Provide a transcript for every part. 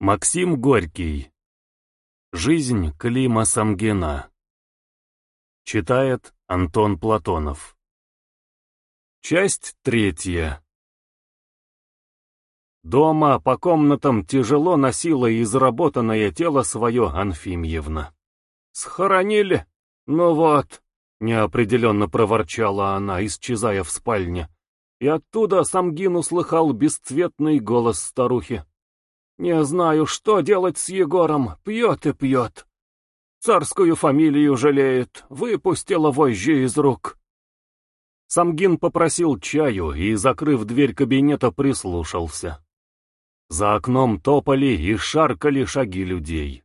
Максим Горький. Жизнь Клима Самгина. Читает Антон Платонов. Часть третья. Дома по комнатам тяжело носила изработанное тело свое Анфимьевна. «Схоронили? Ну вот», — неопределенно проворчала она, исчезая в спальне. И оттуда Самгин услыхал бесцветный голос старухи. Не знаю, что делать с Егором, пьет и пьет. Царскую фамилию жалеет, выпустила вожжи из рук. Самгин попросил чаю и, закрыв дверь кабинета, прислушался. За окном топали и шаркали шаги людей.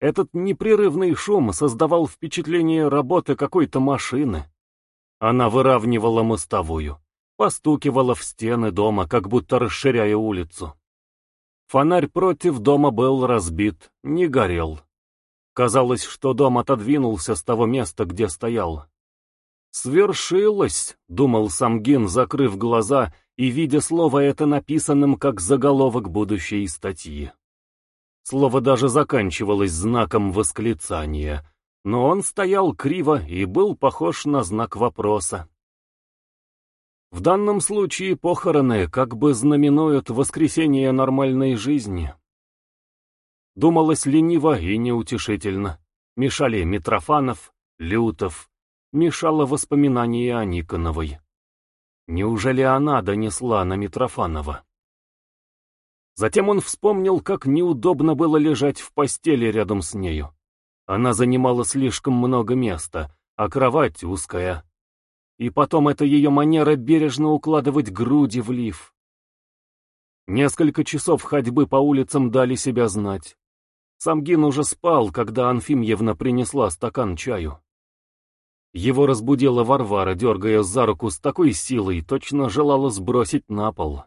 Этот непрерывный шум создавал впечатление работы какой-то машины. Она выравнивала мостовую, постукивала в стены дома, как будто расширяя улицу. Фонарь против дома был разбит, не горел. Казалось, что дом отодвинулся с того места, где стоял. «Свершилось», — думал Самгин, закрыв глаза и видя слово это написанным как заголовок будущей статьи. Слово даже заканчивалось знаком восклицания, но он стоял криво и был похож на знак вопроса. В данном случае похороны как бы знаменуют воскресение нормальной жизни. Думалось лениво и неутешительно. Мешали Митрофанов, Лютов, мешало воспоминание о Никоновой. Неужели она донесла на Митрофанова? Затем он вспомнил, как неудобно было лежать в постели рядом с нею. Она занимала слишком много места, а кровать узкая, и потом это ее манера бережно укладывать груди в лиф. Несколько часов ходьбы по улицам дали себя знать. Самгин уже спал, когда Анфимьевна принесла стакан чаю. Его разбудила Варвара, дергая за руку с такой силой, точно желала сбросить на пол.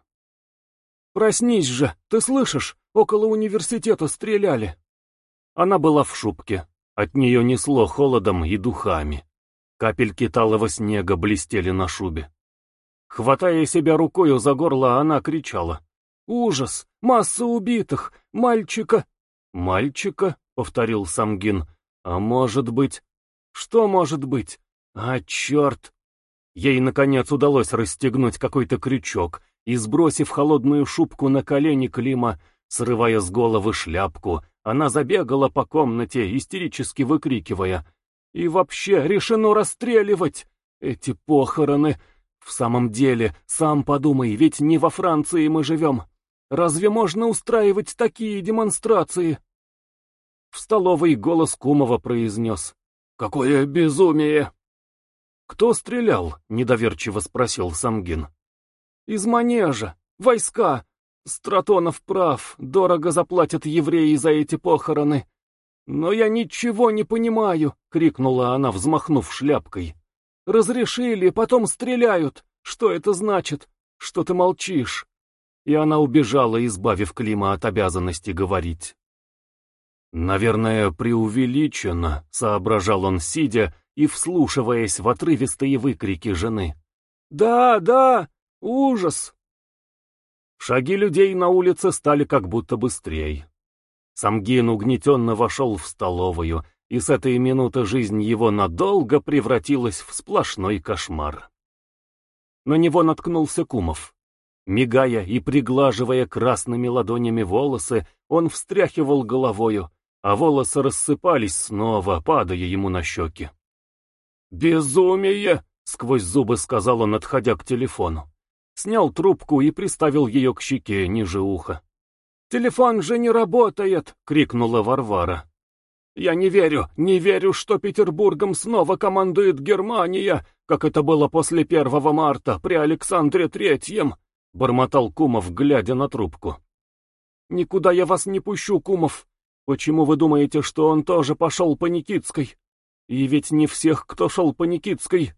«Проснись же, ты слышишь? Около университета стреляли!» Она была в шубке, от нее несло холодом и духами. Капельки талого снега блестели на шубе. Хватая себя рукою за горло, она кричала. «Ужас! Масса убитых! Мальчика!» «Мальчика?» — повторил Самгин. «А может быть...» «Что может быть?» «А, черт!» Ей, наконец, удалось расстегнуть какой-то крючок и, сбросив холодную шубку на колени Клима, срывая с головы шляпку, она забегала по комнате, истерически выкрикивая и вообще решено расстреливать. Эти похороны... В самом деле, сам подумай, ведь не во Франции мы живем. Разве можно устраивать такие демонстрации? В столовой голос Кумова произнес. «Какое безумие!» «Кто стрелял?» — недоверчиво спросил Самгин. «Из манежа. Войска. Стратонов прав. Дорого заплатят евреи за эти похороны. «Но я ничего не понимаю!» — крикнула она, взмахнув шляпкой. «Разрешили, потом стреляют! Что это значит? Что ты молчишь?» И она убежала, избавив Клима от обязанности говорить. «Наверное, преувеличено», — соображал он, сидя и вслушиваясь в отрывистые выкрики жены. «Да, да, ужас!» Шаги людей на улице стали как будто быстрее. Самгин угнетенно вошел в столовую, и с этой минуты жизнь его надолго превратилась в сплошной кошмар. На него наткнулся Кумов. Мигая и приглаживая красными ладонями волосы, он встряхивал головою, а волосы рассыпались снова, падая ему на щеки. «Безумие!» — сквозь зубы сказал он, отходя к телефону. Снял трубку и приставил ее к щеке ниже уха. «Телефон же не работает!» — крикнула Варвара. «Я не верю, не верю, что Петербургом снова командует Германия, как это было после 1 марта при Александре Третьем!» — бормотал Кумов, глядя на трубку. «Никуда я вас не пущу, Кумов. Почему вы думаете, что он тоже пошел по Никитской? И ведь не всех, кто шел по Никитской».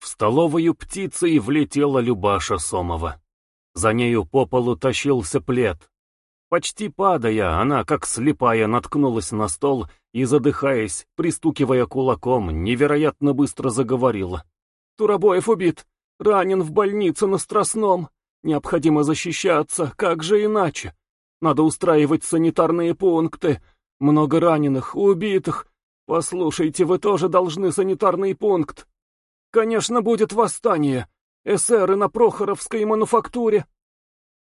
В столовую птицей влетела Любаша Сомова. За нею по полу тащился плед. Почти падая, она, как слепая, наткнулась на стол и, задыхаясь, пристукивая кулаком, невероятно быстро заговорила. «Турабоев убит! Ранен в больнице на Страстном! Необходимо защищаться, как же иначе? Надо устраивать санитарные пункты. Много раненых, убитых. Послушайте, вы тоже должны санитарный пункт. Конечно, будет восстание. Эсеры на Прохоровской мануфактуре.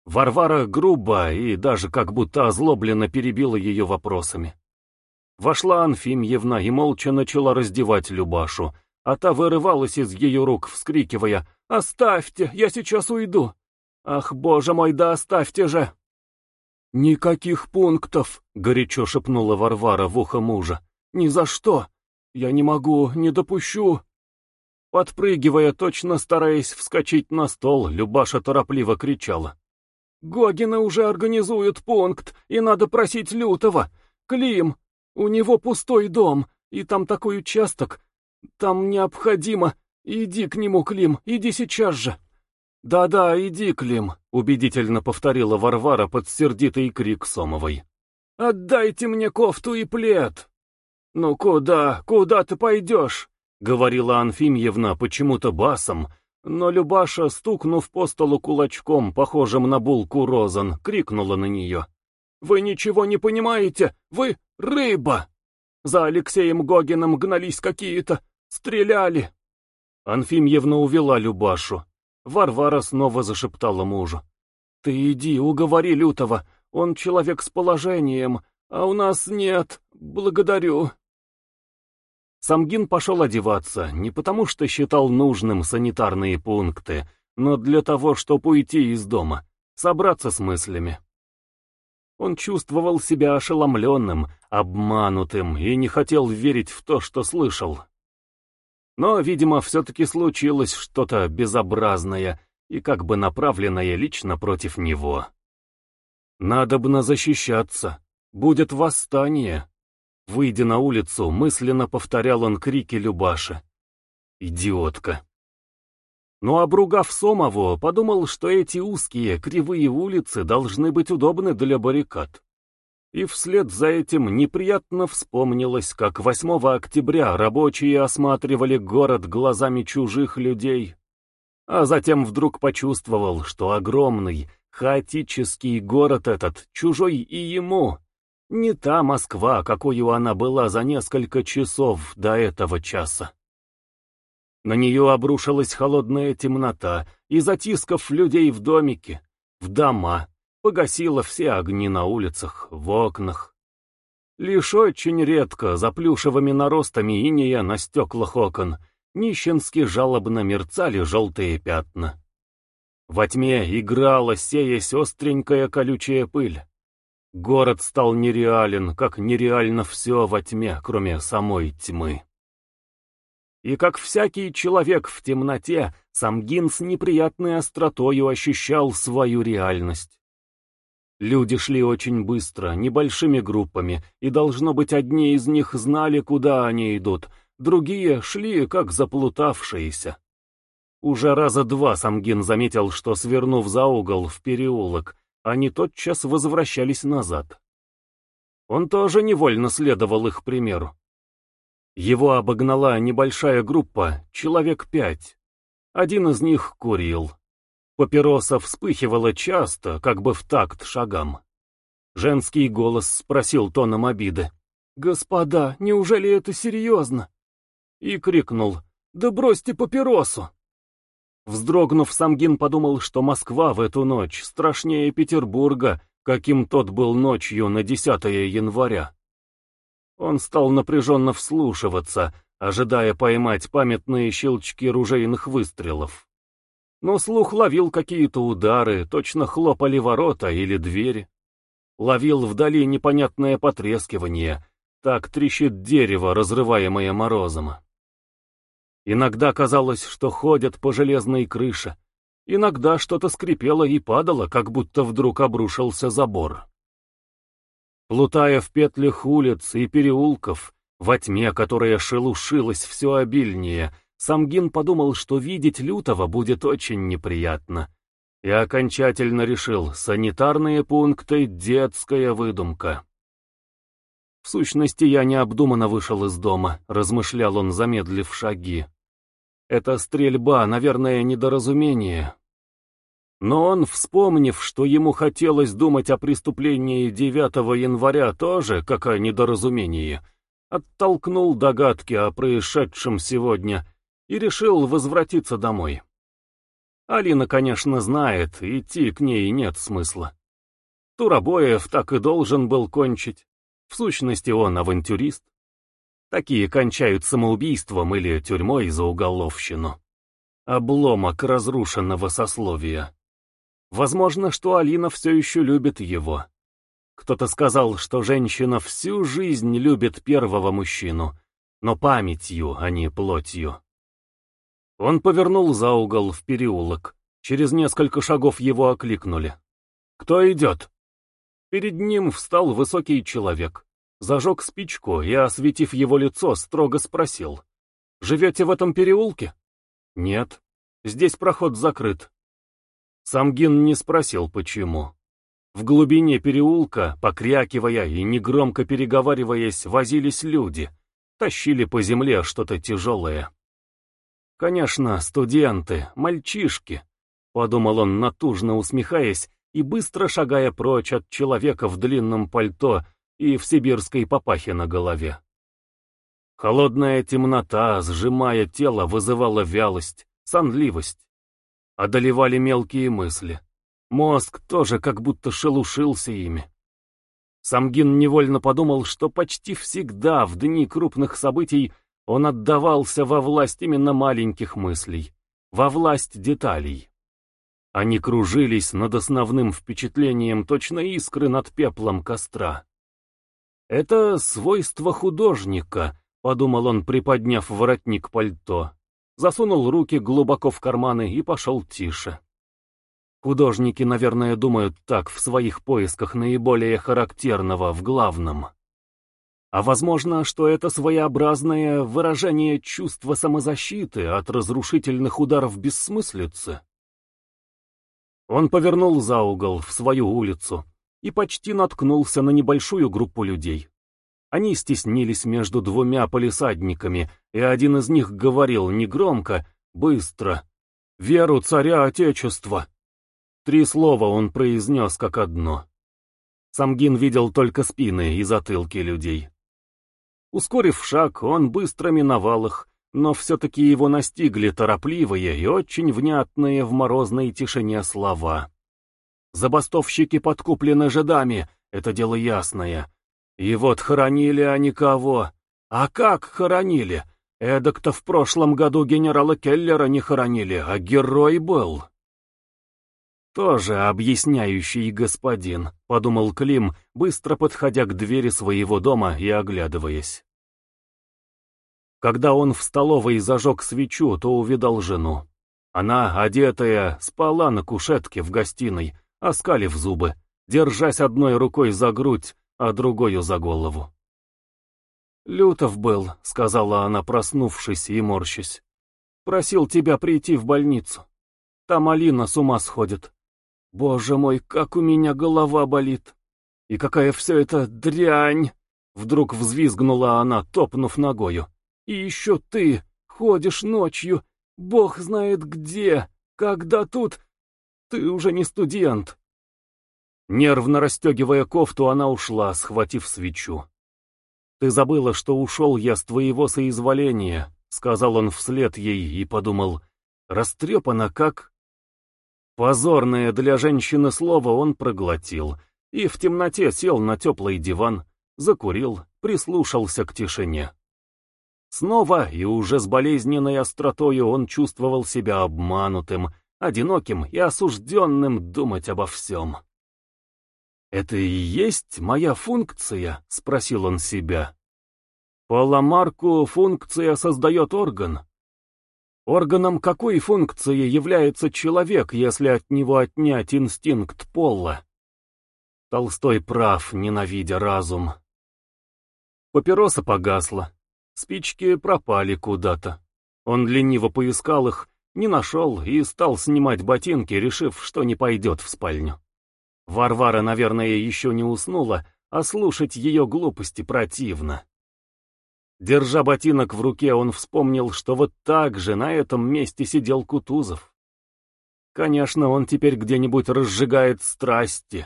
Варвара грубо и даже как будто озлобленно перебила ее вопросами. Вошла Анфимьевна и молча начала раздевать Любашу, а та вырывалась из ее рук, вскрикивая «Оставьте, я сейчас уйду!» «Ах, боже мой, да оставьте же!» «Никаких пунктов!» — горячо шепнула Варвара в ухо мужа. «Ни за что! Я не могу, не допущу!» Подпрыгивая, точно стараясь вскочить на стол, Любаша торопливо кричала. «Гогины уже организуют пункт, и надо просить Лютого. Клим, у него пустой дом, и там такой участок. Там необходимо. Иди к нему, Клим, иди сейчас же». «Да-да, иди, Клим», — убедительно повторила Варвара под сердитый крик Сомовой. «Отдайте мне кофту и плед!» «Ну куда, куда ты пойдешь?» — говорила Анфимьевна почему-то басом, но Любаша, стукнув по столу кулачком, похожим на булку розан, крикнула на нее. «Вы ничего не понимаете! Вы рыба! За Алексеем Гогиным гнались какие-то, стреляли!» Анфимьевна увела Любашу. Варвара снова зашептала мужу. «Ты иди, уговори Лютого, он человек с положением, а у нас нет, благодарю». Самгин пошел одеваться, не потому что считал нужным санитарные пункты, но для того, чтобы уйти из дома, собраться с мыслями. Он чувствовал себя ошеломленным, обманутым и не хотел верить в то, что слышал. Но, видимо, все-таки случилось что-то безобразное и как бы направленное лично против него. Надобно защищаться, будет восстание. Выйдя на улицу, мысленно повторял он крики Любаши. «Идиотка!» Но обругав Сомову, подумал, что эти узкие, кривые улицы должны быть удобны для баррикад. И вслед за этим неприятно вспомнилось, как 8 октября рабочие осматривали город глазами чужих людей. А затем вдруг почувствовал, что огромный, хаотический город этот, чужой и ему, не та Москва, какой она была за несколько часов до этого часа. На нее обрушилась холодная темнота и, затискав людей в домике, в дома, погасила все огни на улицах, в окнах. Лишь очень редко, за плюшевыми наростами инея на стеклах окон, нищенски жалобно мерцали желтые пятна. Во тьме играла, сеясь остренькая колючая пыль. Город стал нереален, как нереально все во тьме, кроме самой тьмы. И как всякий человек в темноте, Самгин с неприятной остротою ощущал свою реальность. Люди шли очень быстро, небольшими группами, и, должно быть, одни из них знали, куда они идут, другие шли, как заплутавшиеся. Уже раза два Самгин заметил, что, свернув за угол в переулок, они тотчас возвращались назад. Он тоже невольно следовал их примеру. Его обогнала небольшая группа, человек пять. Один из них курил. Папироса вспыхивала часто, как бы в такт шагам. Женский голос спросил тоном обиды. «Господа, неужели это серьезно?» И крикнул «Да бросьте папиросу!» Вздрогнув, Самгин подумал, что Москва в эту ночь страшнее Петербурга, каким тот был ночью на 10 января. Он стал напряженно вслушиваться, ожидая поймать памятные щелчки ружейных выстрелов. Но слух ловил какие-то удары, точно хлопали ворота или двери. Ловил вдали непонятное потрескивание, так трещит дерево, разрываемое морозом. Иногда казалось, что ходят по железной крыше. Иногда что-то скрипело и падало, как будто вдруг обрушился забор. Плутая в петлях улиц и переулков, во тьме, которая шелушилась все обильнее, Самгин подумал, что видеть Лютого будет очень неприятно. И окончательно решил, санитарные пункты — детская выдумка. В сущности, я необдуманно вышел из дома, размышлял он, замедлив шаги. Это стрельба, наверное, недоразумение. Но он, вспомнив, что ему хотелось думать о преступлении 9 января тоже, как о недоразумении, оттолкнул догадки о происшедшем сегодня и решил возвратиться домой. Алина, конечно, знает, идти к ней нет смысла. Турабоев так и должен был кончить. В сущности, он авантюрист. Такие кончают самоубийством или тюрьмой за уголовщину. Обломок разрушенного сословия. Возможно, что Алина все еще любит его. Кто-то сказал, что женщина всю жизнь любит первого мужчину, но памятью, а не плотью. Он повернул за угол в переулок. Через несколько шагов его окликнули. «Кто идет?» Перед ним встал высокий человек. Зажег спичку и, осветив его лицо, строго спросил. «Живете в этом переулке?» «Нет. Здесь проход закрыт». Самгин не спросил, почему. В глубине переулка, покрякивая и негромко переговариваясь, возились люди, тащили по земле что-то тяжелое. Конечно, студенты, мальчишки, подумал он, натужно усмехаясь и быстро шагая прочь от человека в длинном пальто и в сибирской папахе на голове. Холодная темнота, сжимая тело, вызывала вялость, сонливость. Одолевали мелкие мысли. Мозг тоже как будто шелушился ими. Самгин невольно подумал, что почти всегда в дни крупных событий он отдавался во власть именно маленьких мыслей, во власть деталей. Они кружились над основным впечатлением точно искры над пеплом костра. «Это свойство художника», — подумал он, приподняв воротник пальто. Засунул руки глубоко в карманы и пошел тише. Художники, наверное, думают так в своих поисках наиболее характерного в главном. А возможно, что это своеобразное выражение чувства самозащиты от разрушительных ударов бессмыслицы. Он повернул за угол в свою улицу и почти наткнулся на небольшую группу людей. Они стеснились между двумя полисадниками, и один из них говорил негромко, быстро «Веру царя Отечества!» Три слова он произнес как одно. Самгин видел только спины и затылки людей. Ускорив шаг, он быстро миновал их, но все-таки его настигли торопливые и очень внятные в морозной тишине слова. Забастовщики подкуплены жидами, это дело ясное. И вот хоронили они кого? А как хоронили? Эдак-то в прошлом году генерала Келлера не хоронили, а герой был. «Тоже объясняющий господин», — подумал Клим, быстро подходя к двери своего дома и оглядываясь. Когда он в столовой зажег свечу, то увидал жену. Она, одетая, спала на кушетке в гостиной, оскалив зубы, держась одной рукой за грудь, а другою за голову. «Лютов был», — сказала она, проснувшись и морщась. «Просил тебя прийти в больницу. Там Алина с ума сходит. Боже мой, как у меня голова болит! И какая все это дрянь!» Вдруг взвизгнула она, топнув ногою. «И еще ты ходишь ночью, бог знает где, когда тут... Ты уже не студент!» Нервно расстегивая кофту, она ушла, схватив свечу. «Ты забыла, что ушел я с твоего соизволения», — сказал он вслед ей и подумал, растрепана как... Позорное для женщины слово он проглотил и в темноте сел на теплый диван, закурил, прислушался к тишине. Снова и уже с болезненной остротою он чувствовал себя обманутым, одиноким и осужденным думать обо всем. «Это и есть моя функция?» — спросил он себя. По Ламарку функция создает орган, Органом какой функции является человек, если от него отнять инстинкт пола? Толстой прав, ненавидя разум. Папироса погасла. Спички пропали куда-то. Он лениво поискал их, не нашел и стал снимать ботинки, решив, что не пойдет в спальню. Варвара, наверное, еще не уснула, а слушать ее глупости противно. Держа ботинок в руке, он вспомнил, что вот так же на этом месте сидел Кутузов. Конечно, он теперь где-нибудь разжигает страсти.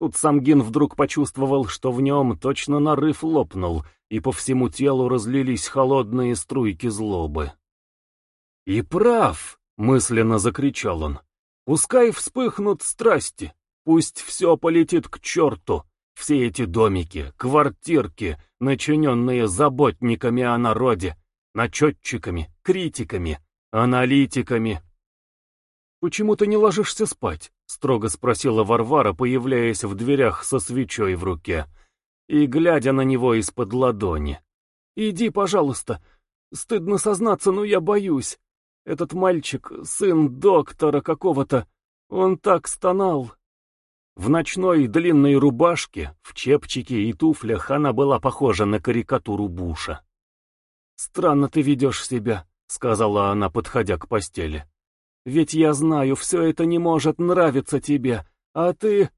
Тут Самгин вдруг почувствовал, что в нем точно нарыв лопнул, и по всему телу разлились холодные струйки злобы. «И прав!» — мысленно закричал он. «Пускай вспыхнут страсти, пусть все полетит к черту, все эти домики, квартирки, начиненные заботниками о народе, начетчиками, критиками, аналитиками, «Почему ты не ложишься спать?» — строго спросила Варвара, появляясь в дверях со свечой в руке и глядя на него из-под ладони. «Иди, пожалуйста. Стыдно сознаться, но я боюсь. Этот мальчик, сын доктора какого-то, он так стонал». В ночной длинной рубашке, в чепчике и туфлях она была похожа на карикатуру Буша. «Странно ты ведешь себя», — сказала она, подходя к постели. Ведь я знаю, все это не может нравиться тебе, а ты...»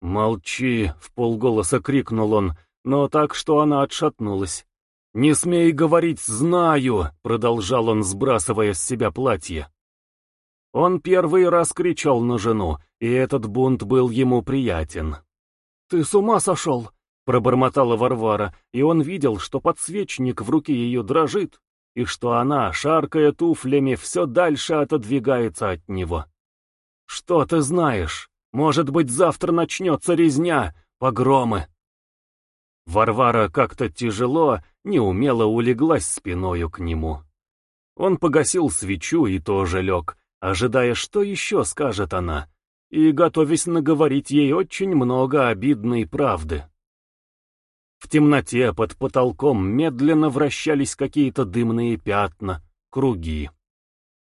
«Молчи!» — в полголоса крикнул он, но так, что она отшатнулась. «Не смей говорить «знаю!»» — продолжал он, сбрасывая с себя платье. Он первый раз кричал на жену, и этот бунт был ему приятен. «Ты с ума сошел!» — пробормотала Варвара, и он видел, что подсвечник в руке ее дрожит, и что она, шаркая туфлями, все дальше отодвигается от него. «Что ты знаешь? Может быть, завтра начнется резня, погромы?» Варвара как-то тяжело, неумело улеглась спиною к нему. Он погасил свечу и тоже лег, ожидая, что еще скажет она, и готовясь наговорить ей очень много обидной правды. В темноте под потолком медленно вращались какие-то дымные пятна, круги.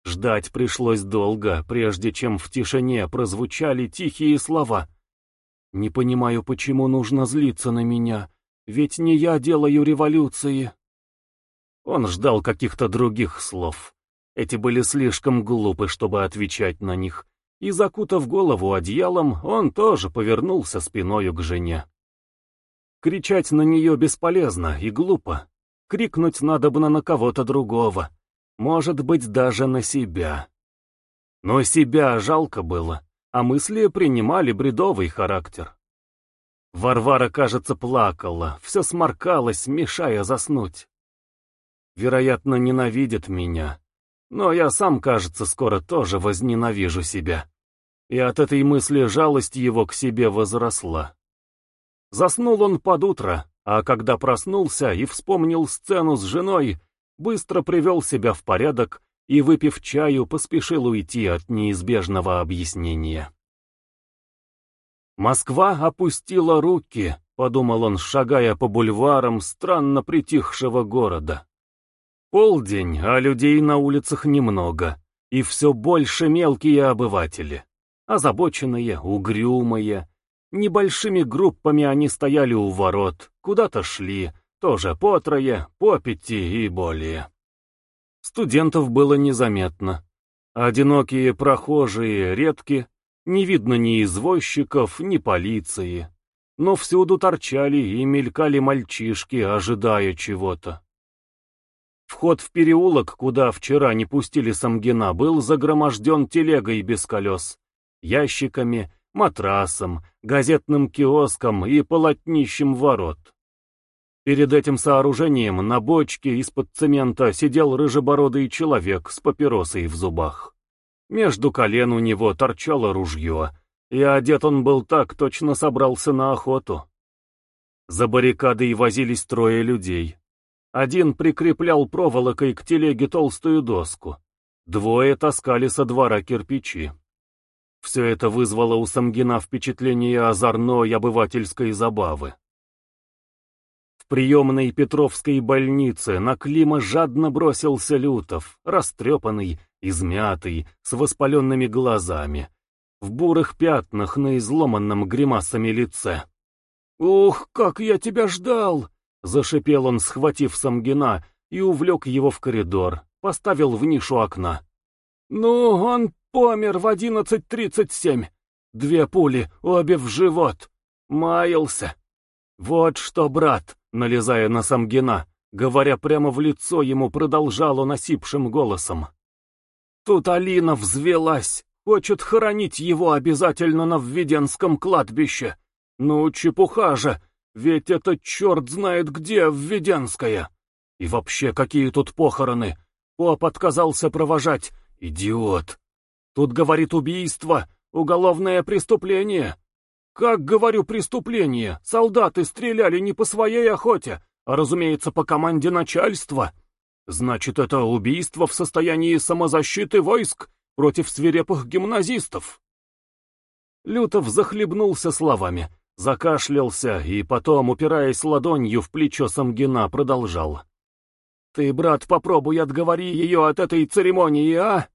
Ждать пришлось долго, прежде чем в тишине прозвучали тихие слова. «Не понимаю, почему нужно злиться на меня, ведь не я делаю революции». Он ждал каких-то других слов. Эти были слишком глупы, чтобы отвечать на них, и, закутав голову одеялом, он тоже повернулся спиною к жене. Кричать на нее бесполезно и глупо. Крикнуть надо бы на кого-то другого. Может быть, даже на себя. Но себя жалко было, а мысли принимали бредовый характер. Варвара, кажется, плакала, все сморкалось, мешая заснуть. Вероятно, ненавидит меня. Но я сам, кажется, скоро тоже возненавижу себя. И от этой мысли жалость его к себе возросла. Заснул он под утро, а когда проснулся и вспомнил сцену с женой, быстро привел себя в порядок и, выпив чаю, поспешил уйти от неизбежного объяснения. «Москва опустила руки», — подумал он, шагая по бульварам странно притихшего города. Полдень, а людей на улицах немного, и все больше мелкие обыватели, озабоченные, угрюмые, Небольшими группами они стояли у ворот, куда-то шли, тоже по трое, по пяти и более. Студентов было незаметно. Одинокие прохожие редки, не видно ни извозчиков, ни полиции. Но всюду торчали и мелькали мальчишки, ожидая чего-то. Вход в переулок, куда вчера не пустили Самгина, был загроможден телегой без колес, ящиками матрасом, газетным киоском и полотнищем ворот. Перед этим сооружением на бочке из-под цемента сидел рыжебородый человек с папиросой в зубах. Между колен у него торчало ружье, и одет он был так, точно собрался на охоту. За баррикадой возились трое людей. Один прикреплял проволокой к телеге толстую доску. Двое таскали со двора кирпичи. Все это вызвало у Самгина впечатление озорной обывательской забавы. Приемной Петровской больнице на Клима жадно бросился Лютов, растрепанный, измятый, с воспаленными глазами, в бурых пятнах на изломанном гримасами лице. «Ух, как я тебя ждал!» — зашипел он, схватив Самгина, и увлек его в коридор, поставил в нишу окна. «Ну, он Помер в одиннадцать тридцать семь. Две пули, обе в живот. Маялся. Вот что, брат, налезая на Самгина, говоря прямо в лицо ему, продолжал он осипшим голосом. Тут Алина взвелась, Хочет хоронить его обязательно на Введенском кладбище. Ну, чепуха же, ведь это черт знает где Введенское. И вообще, какие тут похороны? Поп отказался провожать. Идиот. Тут, говорит, убийство, уголовное преступление. Как, говорю, преступление? Солдаты стреляли не по своей охоте, а, разумеется, по команде начальства. Значит, это убийство в состоянии самозащиты войск против свирепых гимназистов. Лютов захлебнулся словами, закашлялся и потом, упираясь ладонью в плечо Самгина, продолжал. «Ты, брат, попробуй отговори ее от этой церемонии, а?»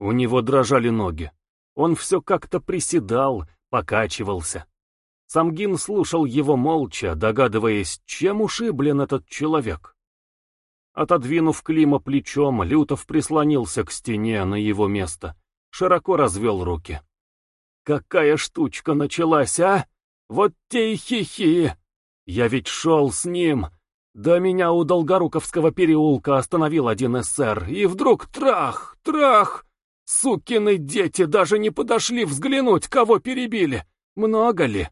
У него дрожали ноги. Он все как-то приседал, покачивался. Самгин слушал его молча, догадываясь, чем ушиблен этот человек. Отодвинув Клима плечом, Лютов прислонился к стене на его место, широко развел руки. «Какая штучка началась, а? Вот те и хихи! Я ведь шел с ним!» Да меня у Долгоруковского переулка остановил один эсэр, и вдруг трах, трах! Сукины дети даже не подошли взглянуть, кого перебили. Много ли?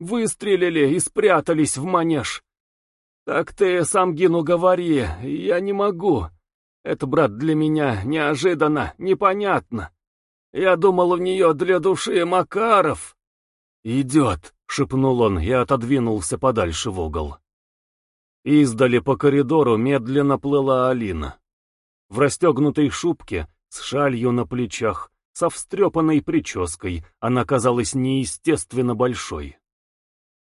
Выстрелили и спрятались в манеж. Так ты сам Гину говори, я не могу. Это, брат, для меня неожиданно, непонятно. Я думал, в нее для души Макаров. Идет, шепнул он и отодвинулся подальше в угол. Издали по коридору медленно плыла Алина. В расстегнутой шубке, с шалью на плечах, со встрепанной прической, она казалась неестественно большой.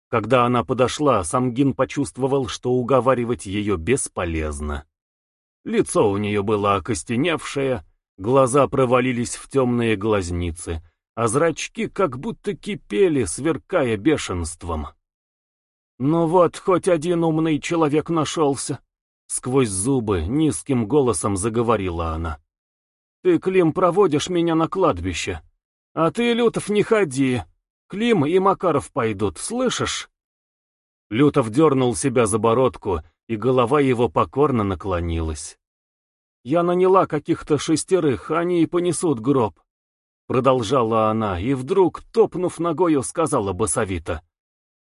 Когда она подошла, Самгин почувствовал, что уговаривать ее бесполезно. Лицо у нее было окостеневшее, глаза провалились в темные глазницы, а зрачки как будто кипели, сверкая бешенством. «Ну вот, хоть один умный человек нашелся!» Сквозь зубы низким голосом заговорила она. «Ты, Клим, проводишь меня на кладбище. А ты, Лютов, не ходи. Клим и Макаров пойдут, слышишь?» Лютов дернул себя за бородку, и голова его покорно наклонилась. «Я наняла каких-то шестерых, они и понесут гроб», — продолжала она, и вдруг, топнув ногою, сказала басовито.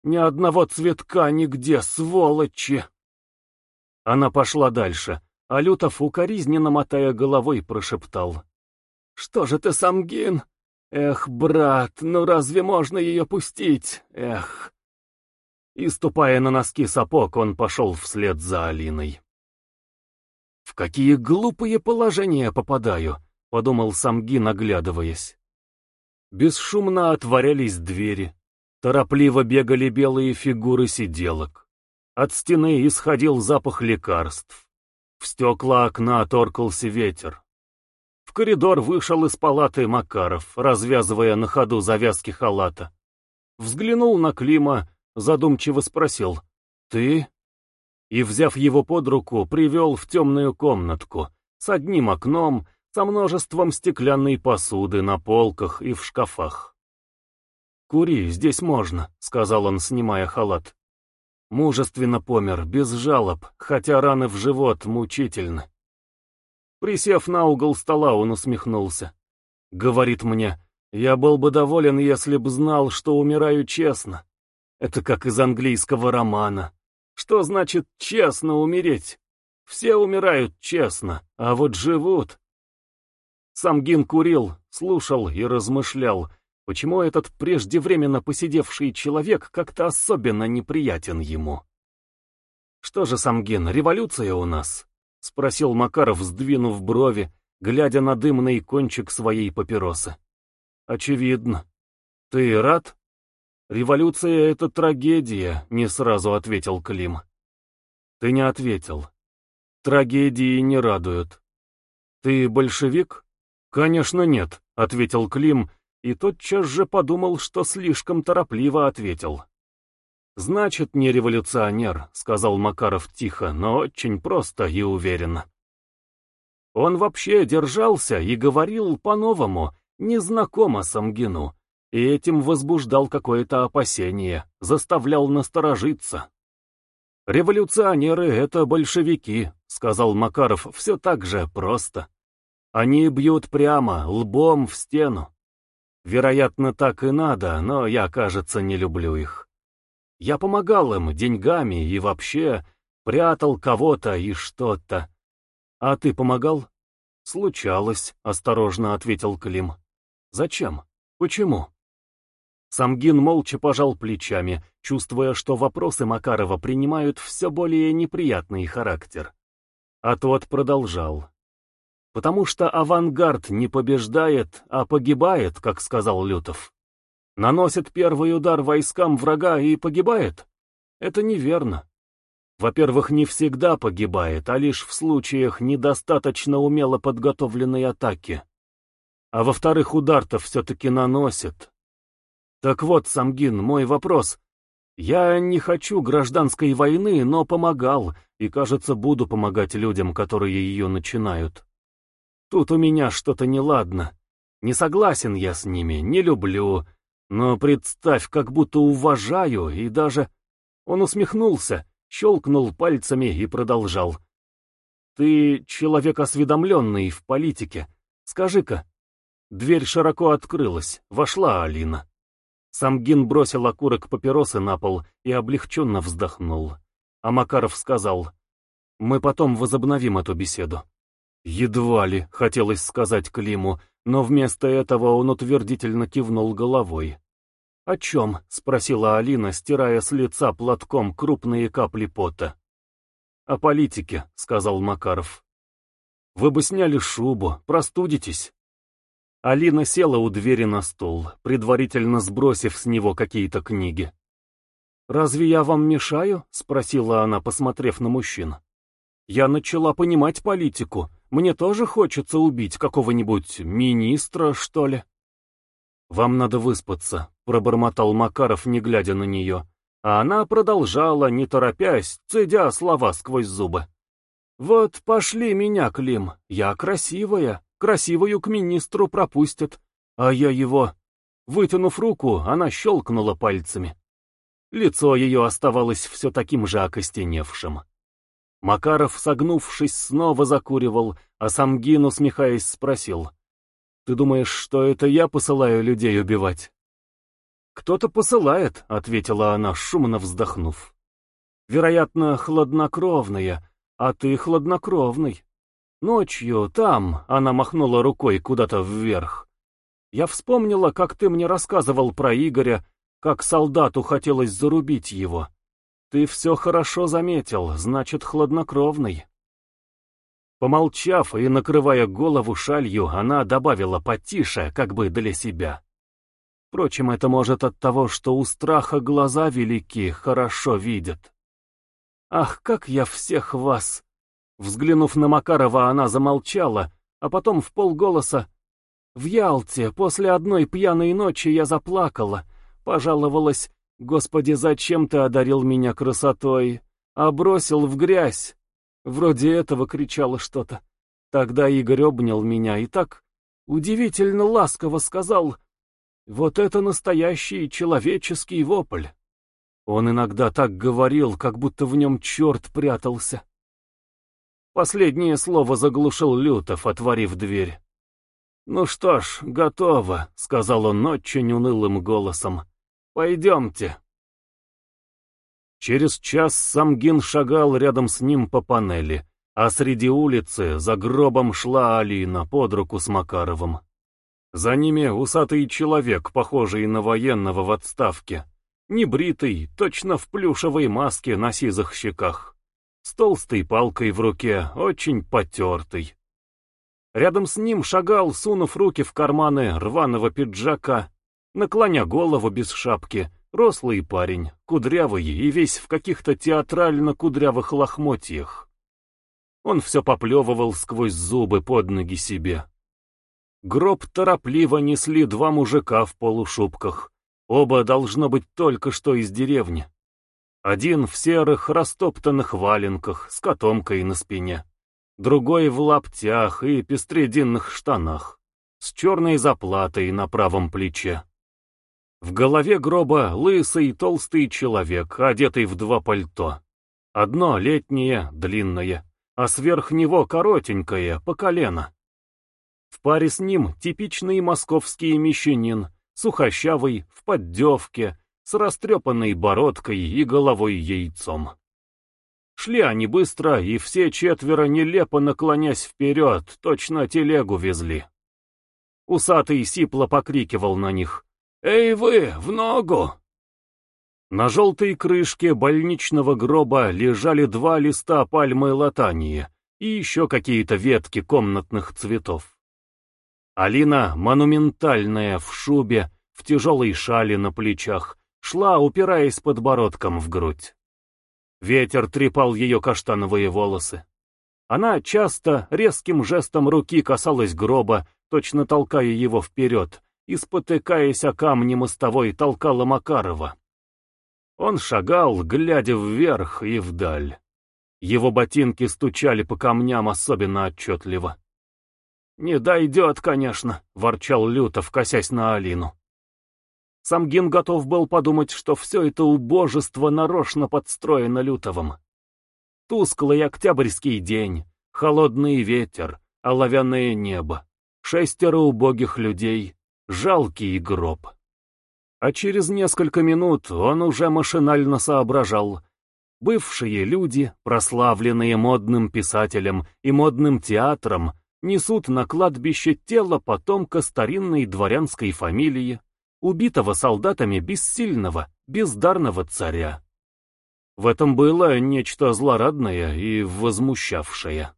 Ни одного цветка нигде, сволочи!» Она пошла дальше, а Лютов, укоризненно мотая головой, прошептал. «Что же ты, Самгин? Эх, брат, ну разве можно ее пустить? Эх!» И, ступая на носки сапог, он пошел вслед за Алиной. «В какие глупые положения попадаю!» — подумал Самгин, оглядываясь. Бесшумно отворялись двери. Торопливо бегали белые фигуры сиделок. От стены исходил запах лекарств. В стекла окна торкался ветер. В коридор вышел из палаты Макаров, развязывая на ходу завязки халата. Взглянул на Клима, задумчиво спросил «Ты?» И, взяв его под руку, привел в темную комнатку с одним окном, со множеством стеклянной посуды на полках и в шкафах. «Кури, здесь можно», — сказал он, снимая халат. Мужественно помер, без жалоб, хотя раны в живот мучительны. Присев на угол стола, он усмехнулся. Говорит мне, я был бы доволен, если б знал, что умираю честно. Это как из английского романа. Что значит честно умереть? Все умирают честно, а вот живут. Самгин курил, слушал и размышлял, Почему этот преждевременно посидевший человек как-то особенно неприятен ему? «Что же, Самген, революция у нас?» — спросил Макаров, сдвинув брови, глядя на дымный кончик своей папиросы. «Очевидно. Ты рад?» «Революция — это трагедия», — не сразу ответил Клим. «Ты не ответил. Трагедии не радуют. Ты большевик?» «Конечно нет», — ответил Клим, и тотчас же подумал, что слишком торопливо ответил. «Значит, не революционер», — сказал Макаров тихо, но очень просто и уверенно. Он вообще держался и говорил по-новому, незнакомо Самгину, и этим возбуждал какое-то опасение, заставлял насторожиться. «Революционеры — это большевики», — сказал Макаров все так же просто. Они бьют прямо, лбом в стену. Вероятно, так и надо, но я, кажется, не люблю их. Я помогал им деньгами и вообще прятал кого-то и что-то. А ты помогал? Случалось, осторожно ответил Клим. Зачем? Почему? Самгин молча пожал плечами, чувствуя, что вопросы Макарова принимают все более неприятный характер. А тот продолжал. Потому что авангард не побеждает, а погибает, как сказал Лютов. Наносит первый удар войскам врага и погибает? Это неверно. Во-первых, не всегда погибает, а лишь в случаях недостаточно умело подготовленной атаки. А во-вторых, удар-то все-таки наносит. Так вот, Самгин, мой вопрос. Я не хочу гражданской войны, но помогал, и, кажется, буду помогать людям, которые ее начинают. Тут у меня что-то неладно. Не согласен я с ними, не люблю. Но представь, как будто уважаю и даже... Он усмехнулся, щелкнул пальцами и продолжал. Ты человек осведомленный в политике. Скажи-ка. Дверь широко открылась, вошла Алина. Самгин бросил окурок папиросы на пол и облегченно вздохнул. А Макаров сказал, «Мы потом возобновим эту беседу». Едва ли, хотелось сказать Климу, но вместо этого он утвердительно кивнул головой. «О чем?» — спросила Алина, стирая с лица платком крупные капли пота. «О политике», — сказал Макаров. «Вы бы сняли шубу, простудитесь». Алина села у двери на стол, предварительно сбросив с него какие-то книги. «Разве я вам мешаю?» — спросила она, посмотрев на мужчин. «Я начала понимать политику, мне тоже хочется убить какого-нибудь министра, что ли. «Вам надо выспаться», — пробормотал Макаров, не глядя на нее. А она продолжала, не торопясь, цедя слова сквозь зубы. «Вот пошли меня, Клим, я красивая, красивую к министру пропустят, а я его...» Вытянув руку, она щелкнула пальцами. Лицо ее оставалось все таким же окостеневшим. Макаров, согнувшись, снова закуривал, а Самгин, усмехаясь, спросил. «Ты думаешь, что это я посылаю людей убивать?» «Кто-то посылает», — ответила она, шумно вздохнув. «Вероятно, хладнокровная, а ты хладнокровный. Ночью, там, — она махнула рукой куда-то вверх. Я вспомнила, как ты мне рассказывал про Игоря, как солдату хотелось зарубить его. Ты все хорошо заметил, значит, хладнокровный. Помолчав и накрывая голову шалью, она добавила потише, как бы для себя. Впрочем, это может от того, что у страха глаза велики, хорошо видят. Ах, как я всех вас! Взглянув на Макарова, она замолчала, а потом в полголоса «В Ялте после одной пьяной ночи я заплакала, пожаловалась, Господи, зачем ты одарил меня красотой, а бросил в грязь? Вроде этого кричало что-то. Тогда Игорь обнял меня и так удивительно ласково сказал, вот это настоящий человеческий вопль. Он иногда так говорил, как будто в нем черт прятался. Последнее слово заглушил Лютов, отворив дверь. «Ну что ж, готово», — сказал он очень унылым голосом. Пойдемте. Через час Самгин шагал рядом с ним по панели, а среди улицы за гробом шла Алина под руку с Макаровым. За ними усатый человек, похожий на военного в отставке, небритый, точно в плюшевой маске на сизых щеках, с толстой палкой в руке, очень потертый. Рядом с ним шагал, сунув руки в карманы рваного пиджака, наклоня голову без шапки, рослый парень, кудрявый и весь в каких-то театрально-кудрявых лохмотьях. Он все поплевывал сквозь зубы под ноги себе. Гроб торопливо несли два мужика в полушубках. Оба должно быть только что из деревни. Один в серых растоптанных валенках с котомкой на спине. Другой в лаптях и пестрединных штанах, с черной заплатой на правом плече. В голове гроба лысый толстый человек, одетый в два пальто. Одно летнее, длинное, а сверх него коротенькое, по колено. В паре с ним типичный московский мещанин, сухощавый, в поддевке, с растрепанной бородкой и головой яйцом. Шли они быстро, и все четверо, нелепо наклонясь вперед, точно телегу везли. Усатый сипло покрикивал на них. «Эй вы, в ногу!» На желтой крышке больничного гроба лежали два листа пальмы латании и еще какие-то ветки комнатных цветов. Алина, монументальная, в шубе, в тяжелой шали на плечах, шла, упираясь подбородком в грудь. Ветер трепал ее каштановые волосы. Она часто резким жестом руки касалась гроба, точно толкая его вперед, и, спотыкаясь о камни мостовой, толкала Макарова. Он шагал, глядя вверх и вдаль. Его ботинки стучали по камням особенно отчетливо. «Не дойдет, конечно», — ворчал Лютов, косясь на Алину. Самгин готов был подумать, что все это убожество нарочно подстроено Лютовым. Тусклый октябрьский день, холодный ветер, оловянное небо, шестеро убогих людей, жалкий гроб. А через несколько минут он уже машинально соображал. Бывшие люди, прославленные модным писателем и модным театром, несут на кладбище тело потомка старинной дворянской фамилии, убитого солдатами бессильного, бездарного царя. В этом было нечто злорадное и возмущавшее.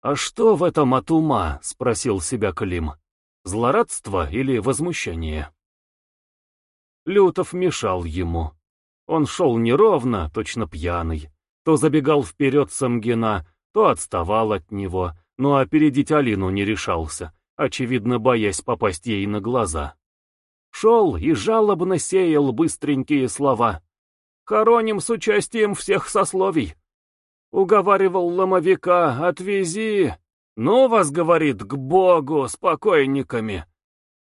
«А что в этом от ума?» — спросил себя Клим. «Злорадство или возмущение?» Лютов мешал ему. Он шел неровно, точно пьяный. То забегал вперед Самгина, то отставал от него, но опередить Алину не решался, очевидно боясь попасть ей на глаза. Шел и жалобно сеял быстренькие слова. «Хороним с участием всех сословий». Уговаривал ломовика, «Отвези». «Ну вас, — говорит, — к Богу, с покойниками».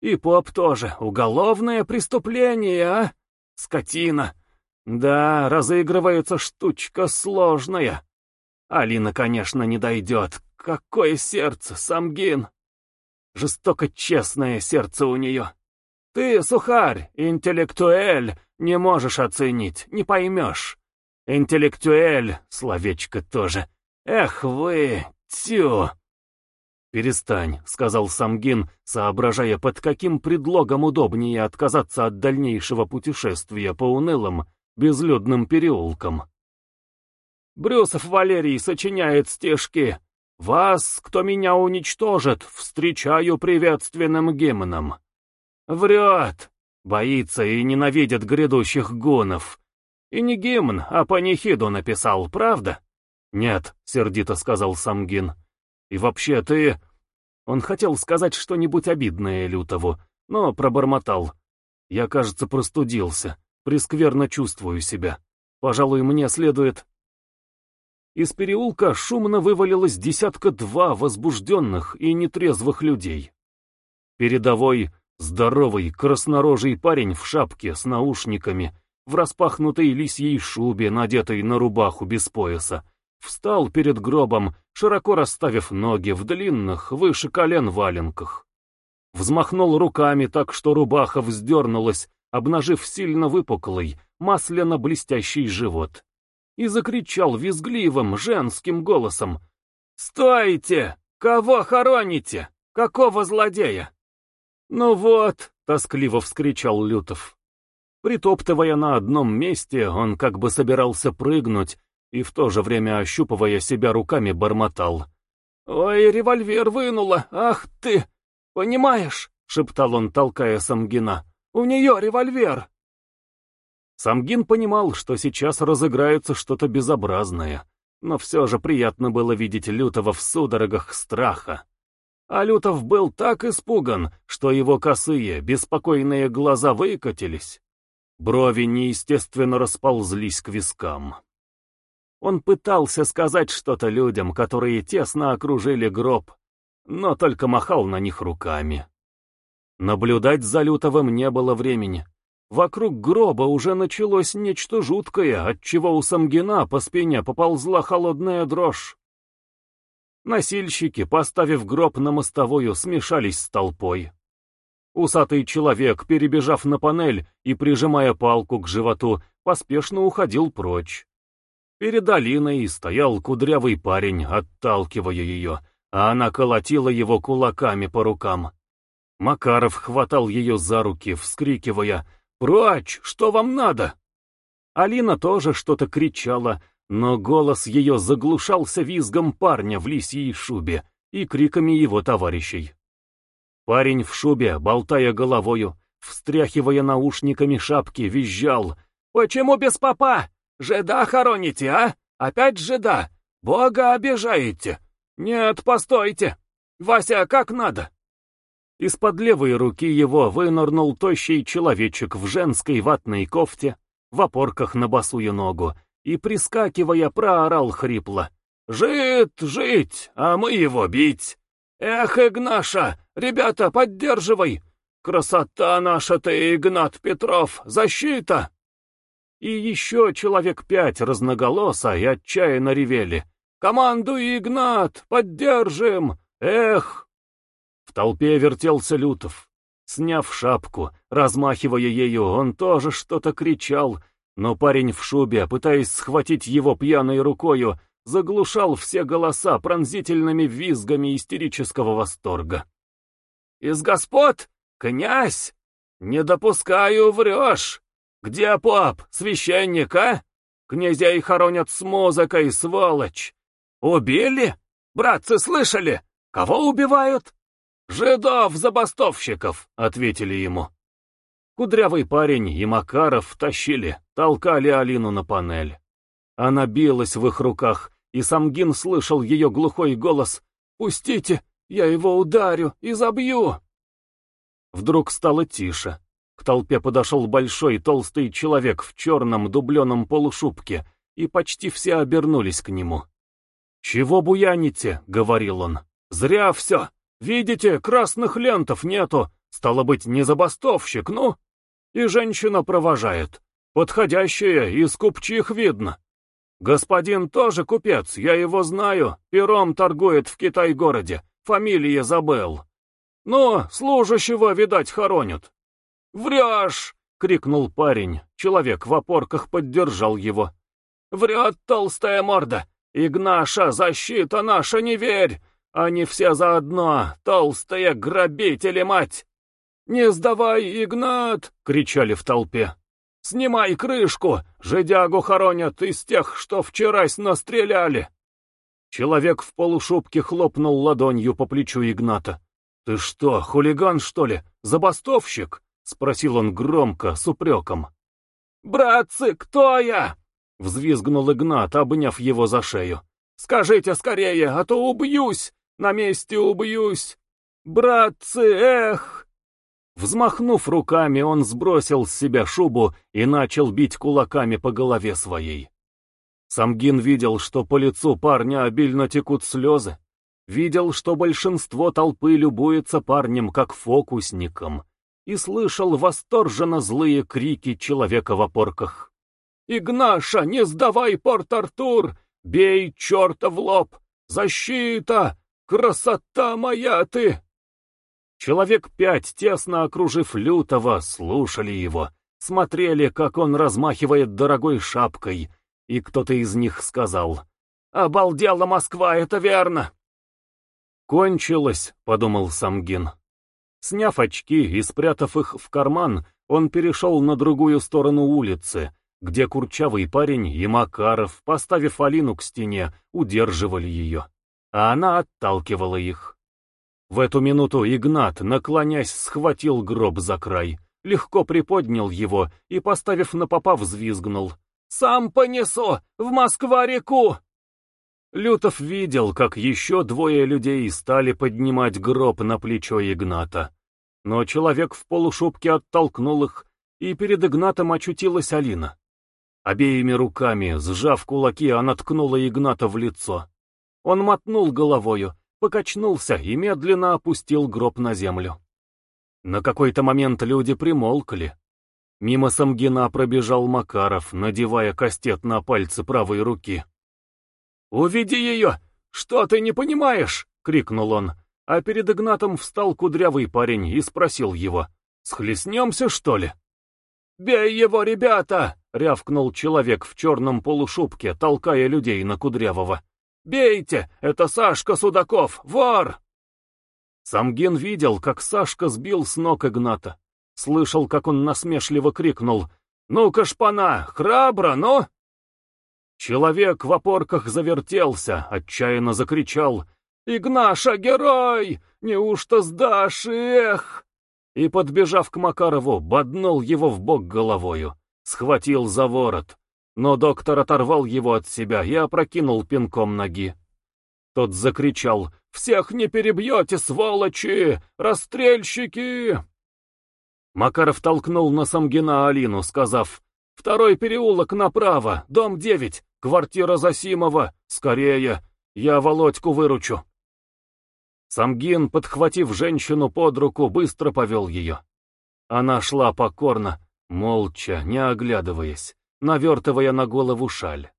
И поп тоже. Уголовное преступление, а? Скотина. Да, разыгрывается штучка сложная. Алина, конечно, не дойдет. Какое сердце, Самгин. Жестоко честное сердце у нее. Ты, сухарь, интеллектуэль, не можешь оценить, не поймешь. Интеллектуэль, словечко тоже. Эх вы, тю. «Перестань», — сказал Самгин, соображая, под каким предлогом удобнее отказаться от дальнейшего путешествия по унылым, безлюдным переулкам. «Брюсов Валерий сочиняет стишки. Вас, кто меня уничтожит, встречаю приветственным гимном. Врет, боится и ненавидит грядущих гунов. И не гимн, а панихиду написал, правда?» «Нет», — сердито сказал Самгин. И вообще ты...» Он хотел сказать что-нибудь обидное Лютову, но пробормотал. «Я, кажется, простудился. Прескверно чувствую себя. Пожалуй, мне следует...» Из переулка шумно вывалилось десятка-два возбужденных и нетрезвых людей. Передовой, здоровый, краснорожий парень в шапке с наушниками, в распахнутой лисьей шубе, надетой на рубаху без пояса, встал перед гробом, широко расставив ноги в длинных, выше колен валенках. Взмахнул руками так, что рубаха вздернулась, обнажив сильно выпуклый, масляно-блестящий живот. И закричал визгливым, женским голосом. «Стойте! Кого хороните? Какого злодея?» «Ну вот», — тоскливо вскричал Лютов. Притоптывая на одном месте, он как бы собирался прыгнуть, и в то же время, ощупывая себя руками, бормотал. «Ой, револьвер вынула! Ах ты! Понимаешь?» — шептал он, толкая Самгина. «У нее револьвер!» Самгин понимал, что сейчас разыграется что-то безобразное, но все же приятно было видеть Лютого в судорогах страха. А Лютов был так испуган, что его косые, беспокойные глаза выкатились. Брови неестественно расползлись к вискам. Он пытался сказать что-то людям, которые тесно окружили гроб, но только махал на них руками. Наблюдать за Лютовым не было времени. Вокруг гроба уже началось нечто жуткое, отчего у Самгина по спине поползла холодная дрожь. Носильщики, поставив гроб на мостовую, смешались с толпой. Усатый человек, перебежав на панель и прижимая палку к животу, поспешно уходил прочь. Перед Алиной стоял кудрявый парень, отталкивая ее, а она колотила его кулаками по рукам. Макаров хватал ее за руки, вскрикивая «Прочь! Что вам надо?» Алина тоже что-то кричала, но голос ее заглушался визгом парня в лисьей шубе и криками его товарищей. Парень в шубе, болтая головою, встряхивая наушниками шапки, визжал. «Почему без попа? Жеда хороните, а? Опять жеда? Бога обижаете? Нет, постойте! Вася, как надо?» Из-под левой руки его вынырнул тощий человечек в женской ватной кофте, в опорках на босую ногу, и, прискакивая, проорал хрипло. «Жит, жить, а мы его бить! Эх, Игнаша, ребята, поддерживай! Красота наша ты, Игнат Петров, защита!» И еще человек пять разноголоса и отчаянно ревели. «Командуй, Игнат, поддержим! Эх!» В толпе вертелся Лютов. Сняв шапку, размахивая ею, он тоже что-то кричал, но парень в шубе, пытаясь схватить его пьяной рукою, заглушал все голоса пронзительными визгами истерического восторга. «Из господ? Князь? Не допускаю, врешь! Где поп, священник, а? Князей хоронят с музыкой, сволочь! Убили? Братцы, слышали? Кого убивают?» «Жидов-забастовщиков!» — ответили ему. Кудрявый парень и Макаров тащили, толкали Алину на панель. Она билась в их руках, и Самгин слышал ее глухой голос «Пустите, я его ударю и забью!» Вдруг стало тише. К толпе подошел большой толстый человек в черном дубленом полушубке, и почти все обернулись к нему. «Чего буяните?» — говорил он. «Зря все! Видите, красных лентов нету, стало быть, не забастовщик, ну?» И женщина провожает. Подходящая, из купчих видно. Господин тоже купец, я его знаю, пером торгует в Китай-городе, фамилия забыл. Ну, служащего, видать, хоронят. «Врешь!» — крикнул парень. Человек в опорках поддержал его. «Врет толстая морда! Игнаша, защита наша, не верь! Они все заодно, толстые грабители, мать!» «Не сдавай, Игнат!» — кричали в толпе. «Снимай крышку! Жидягу хоронят из тех, что вчерась настреляли!» Человек в полушубке хлопнул ладонью по плечу Игната. «Ты что, хулиган, что ли? Забастовщик?» — спросил он громко, с упреком. «Братцы, кто я?» — взвизгнул Игнат, обняв его за шею. «Скажите скорее, а то убьюсь! На месте убьюсь! Братцы, эх!» Взмахнув руками, он сбросил с себя шубу и начал бить кулаками по голове своей. Самгин видел, что по лицу парня обильно текут слезы. Видел, что большинство толпы любуется парнем как фокусником. И слышал восторженно злые крики человека в опорках. «Игнаша, не сдавай Порт-Артур! Бей черта в лоб! Защита! Красота моя ты!» Человек пять, тесно окружив Лютого, слушали его, смотрели, как он размахивает дорогой шапкой, и кто-то из них сказал «Обалдела Москва, это верно!» «Кончилось», — подумал Самгин. Сняв очки и спрятав их в карман, он перешел на другую сторону улицы, где курчавый парень и Макаров, поставив Алину к стене, удерживали ее, а она отталкивала их. В эту минуту Игнат, наклонясь, схватил гроб за край, легко приподнял его и, поставив на попа, взвизгнул. «Сам понесу! В Москва-реку!» Лютов видел, как еще двое людей стали поднимать гроб на плечо Игната. Но человек в полушубке оттолкнул их, и перед Игнатом очутилась Алина. Обеими руками, сжав кулаки, она ткнула Игната в лицо. Он мотнул головою, покачнулся и медленно опустил гроб на землю. На какой-то момент люди примолкли. Мимо Самгина пробежал Макаров, надевая кастет на пальцы правой руки. «Уведи ее! «Что ты не понимаешь?» — крикнул он. А перед Игнатом встал кудрявый парень и спросил его. «Схлестнемся, что ли?» «Бей его, ребята!» — рявкнул человек в черном полушубке, толкая людей на Кудрявого. «Бейте! Это Сашка Судаков, вор!» Самгин видел, как Сашка сбил с ног Игната. Слышал, как он насмешливо крикнул. «Ну-ка, шпана, храбро, ну!» Человек в опорках завертелся, отчаянно закричал. «Игнаша, герой! Неужто сдашь, эх!» И, подбежав к Макарову, боднул его в бок головою, схватил за ворот. Но доктор оторвал его от себя и опрокинул пинком ноги. Тот закричал «Всех не перебьете, сволочи! Расстрельщики!» Макаров толкнул на Самгина Алину, сказав «Второй переулок направо, дом девять, квартира Засимова, скорее, я Володьку выручу». Самгин, подхватив женщину под руку, быстро повел ее. Она шла покорно, молча, не оглядываясь, навертывая на голову шаль.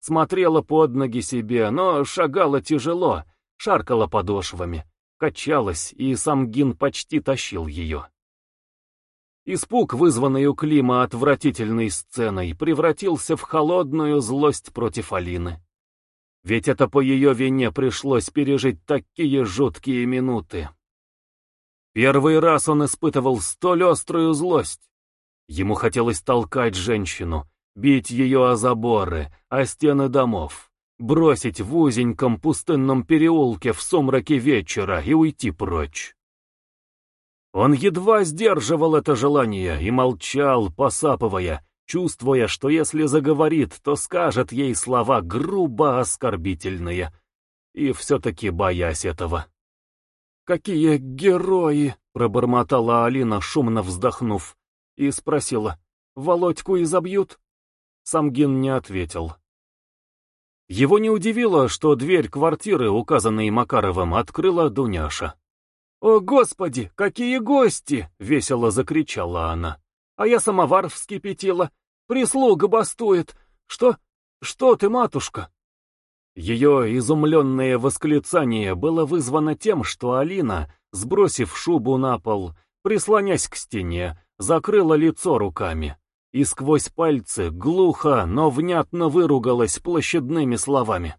Смотрела под ноги себе, но шагала тяжело, шаркала подошвами, качалась, и Самгин почти тащил ее. Испуг, вызванный у Клима отвратительной сценой, превратился в холодную злость против Алины. Ведь это по ее вине пришлось пережить такие жуткие минуты. Первый раз он испытывал столь острую злость. Ему хотелось толкать женщину, бить ее о заборы, о стены домов, бросить в узеньком пустынном переулке в сумраке вечера и уйти прочь. Он едва сдерживал это желание и молчал, посапывая, чувствуя, что если заговорит, то скажет ей слова грубо оскорбительные, и все-таки боясь этого. «Какие герои!» — пробормотала Алина, шумно вздохнув, и спросила, «Володьку изобьют?» Самгин не ответил. Его не удивило, что дверь квартиры, указанной Макаровым, открыла Дуняша. «О, Господи, какие гости!» — весело закричала она. «А я самовар вскипятила, Прислуга бастует. Что? Что ты, матушка?» Ее изумленное восклицание было вызвано тем, что Алина, сбросив шубу на пол, прислонясь к стене, закрыла лицо руками и сквозь пальцы глухо, но внятно выругалась площадными словами.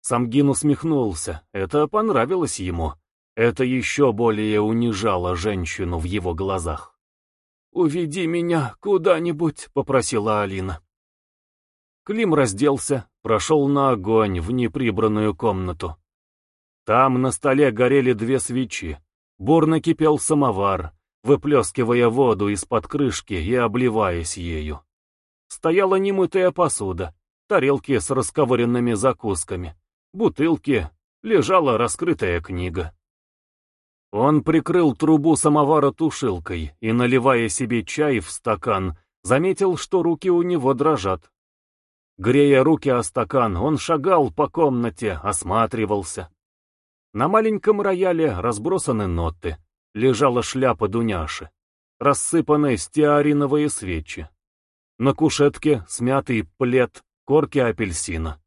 Самгин усмехнулся, это понравилось ему, это еще более унижало женщину в его глазах. «Уведи меня куда-нибудь», — попросила Алина. Клим разделся, прошел на огонь в неприбранную комнату. Там на столе горели две свечи. Бурно кипел самовар, выплескивая воду из-под крышки и обливаясь ею. Стояла немытая посуда, тарелки с расковыренными закусками, бутылки, лежала раскрытая книга. Он прикрыл трубу самовара тушилкой и, наливая себе чай в стакан, заметил, что руки у него дрожат. Грея руки о стакан, он шагал по комнате, осматривался. На маленьком рояле разбросаны ноты, лежала шляпа Дуняши, рассыпаны стеариновые свечи. На кушетке смятый плед, корки апельсина.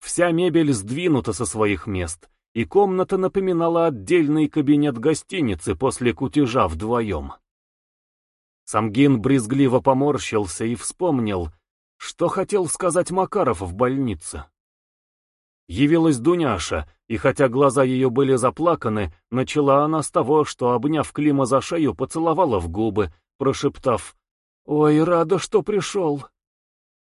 Вся мебель сдвинута со своих мест, и комната напоминала отдельный кабинет гостиницы после кутежа вдвоем. Самгин брезгливо поморщился и вспомнил, что хотел сказать Макаров в больнице. Явилась Дуняша, и хотя глаза ее были заплаканы, начала она с того, что, обняв Клима за шею, поцеловала в губы, прошептав «Ой, рада, что пришел»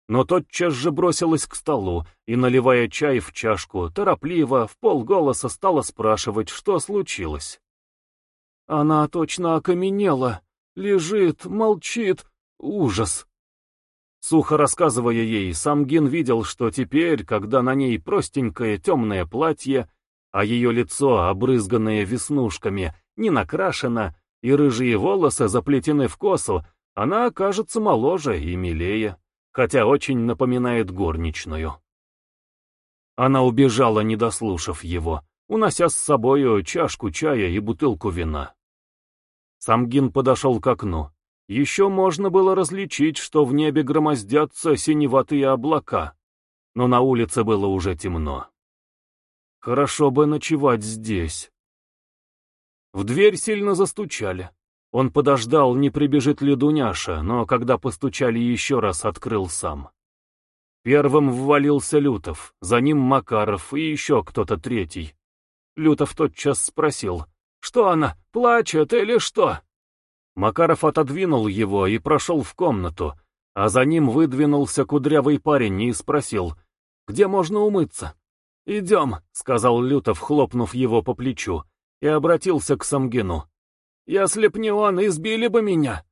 но тотчас же бросилась к столу и, наливая чай в чашку, торопливо, в полголоса стала спрашивать, что случилось. Она точно окаменела, лежит, молчит, ужас. Сухо рассказывая ей, Самгин видел, что теперь, когда на ней простенькое темное платье, а ее лицо, обрызганное веснушками, не накрашено, и рыжие волосы заплетены в косу, она окажется моложе и милее хотя очень напоминает горничную. Она убежала, не дослушав его, унося с собою чашку чая и бутылку вина. Самгин подошел к окну. Еще можно было различить, что в небе громоздятся синеватые облака, но на улице было уже темно. Хорошо бы ночевать здесь. В дверь сильно застучали. Он подождал, не прибежит ли Дуняша, но когда постучали еще раз, открыл сам. Первым ввалился Лютов, за ним Макаров и еще кто-то третий. Лютов тотчас спросил, что она, плачет или что? Макаров отодвинул его и прошел в комнату, а за ним выдвинулся кудрявый парень и спросил, где можно умыться. «Идем», — сказал Лютов, хлопнув его по плечу, и обратился к Самгину. «Если б не он, избили бы меня.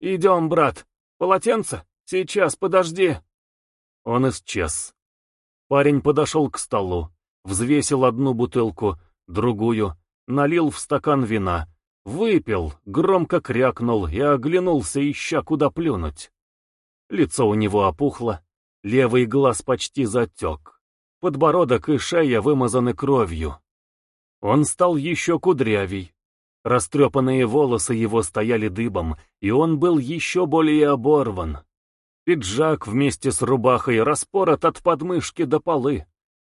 Идем, брат. Полотенце? Сейчас, подожди». Он исчез. Парень подошел к столу, взвесил одну бутылку, другую, налил в стакан вина, выпил, громко крякнул и оглянулся, ища куда плюнуть. Лицо у него опухло, левый глаз почти затек, подбородок и шея вымазаны кровью. Он стал еще кудрявей. Растрепанные волосы его стояли дыбом, и он был еще более оборван. Пиджак вместе с рубахой распорот от подмышки до полы.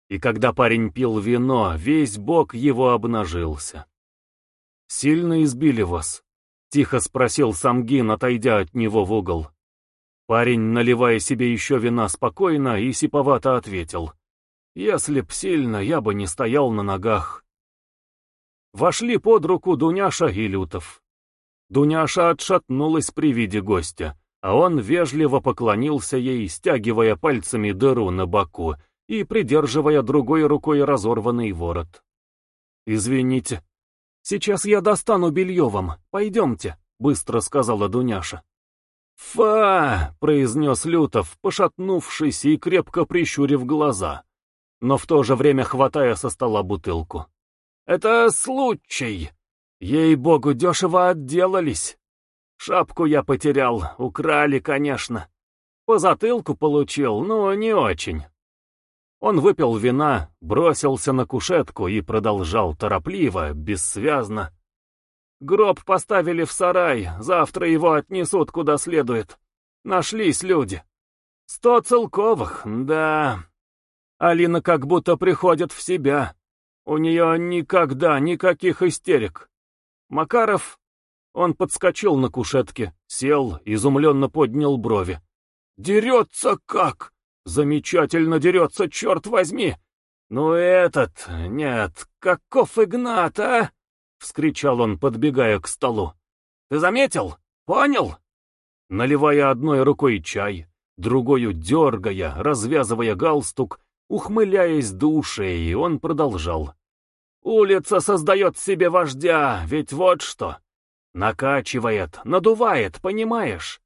И когда парень пил вино, весь бок его обнажился. «Сильно избили вас?» — тихо спросил Самгин, отойдя от него в угол. Парень, наливая себе еще вина спокойно, и сиповато ответил. «Если б сильно, я бы не стоял на ногах». Вошли под руку Дуняша и Лютов. Дуняша отшатнулась при виде гостя, а он вежливо поклонился ей, стягивая пальцами дыру на боку и придерживая другой рукой разорванный ворот. «Извините. Сейчас я достану белье вам. Пойдемте», — быстро сказала Дуняша. «Фа!» — произнес Лютов, пошатнувшись и крепко прищурив глаза, но в то же время хватая со стола бутылку. «Это случай! Ей-богу, дешево отделались! Шапку я потерял, украли, конечно. По затылку получил, но не очень». Он выпил вина, бросился на кушетку и продолжал торопливо, бессвязно. Гроб поставили в сарай, завтра его отнесут куда следует. Нашлись люди. Сто целковых, да. Алина как будто приходит в себя. У нее никогда никаких истерик. Макаров... Он подскочил на кушетке, сел, изумленно поднял брови. «Дерется как? Замечательно дерется, черт возьми! Ну этот... Нет, каков Игнат, а?» — вскричал он, подбегая к столу. «Ты заметил? Понял?» Наливая одной рукой чай, другою дергая, развязывая галстук, ухмыляясь до ушей, он продолжал. «Улица создает себе вождя, ведь вот что. Накачивает, надувает, понимаешь?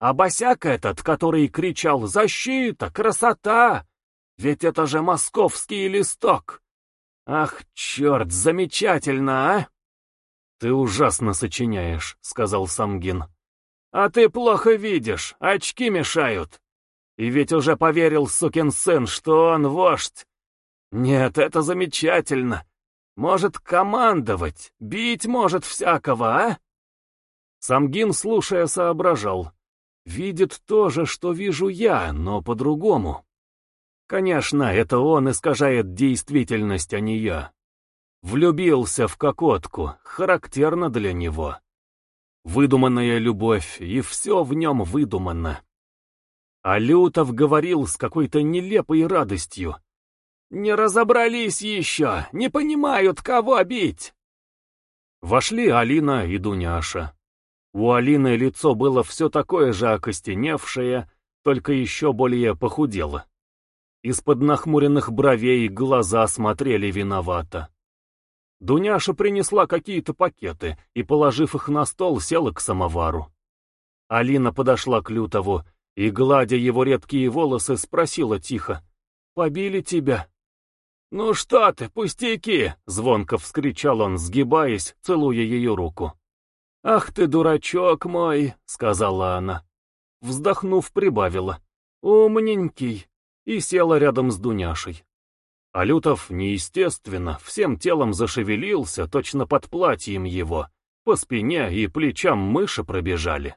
А босяк этот, который кричал «Защита! Красота!» Ведь это же московский листок! Ах, черт, замечательно, а? «Ты ужасно сочиняешь», — сказал Самгин. «А ты плохо видишь, очки мешают. И ведь уже поверил сукин сын, что он вождь. Нет, это замечательно. Может командовать, бить может всякого, а?» Самгин, слушая, соображал. «Видит то же, что вижу я, но по-другому». Конечно, это он искажает действительность, а не я. Влюбился в кокотку, характерно для него. Выдуманная любовь, и все в нем выдумано. А Лютов говорил с какой-то нелепой радостью. «Не разобрались еще, не понимают, кого бить!» Вошли Алина и Дуняша. У Алины лицо было все такое же окостеневшее, только еще более похудело. Из-под нахмуренных бровей глаза смотрели виновато. Дуняша принесла какие-то пакеты и, положив их на стол, села к самовару. Алина подошла к Лютову и, гладя его редкие волосы, спросила тихо. «Побили тебя?» «Ну что ты, пустяки!» — звонко вскричал он, сгибаясь, целуя ее руку. «Ах ты, дурачок мой!» — сказала она. Вздохнув, прибавила. «Умненький!» и села рядом с Дуняшей. А Лютов неестественно, всем телом зашевелился, точно под платьем его. По спине и плечам мыши пробежали.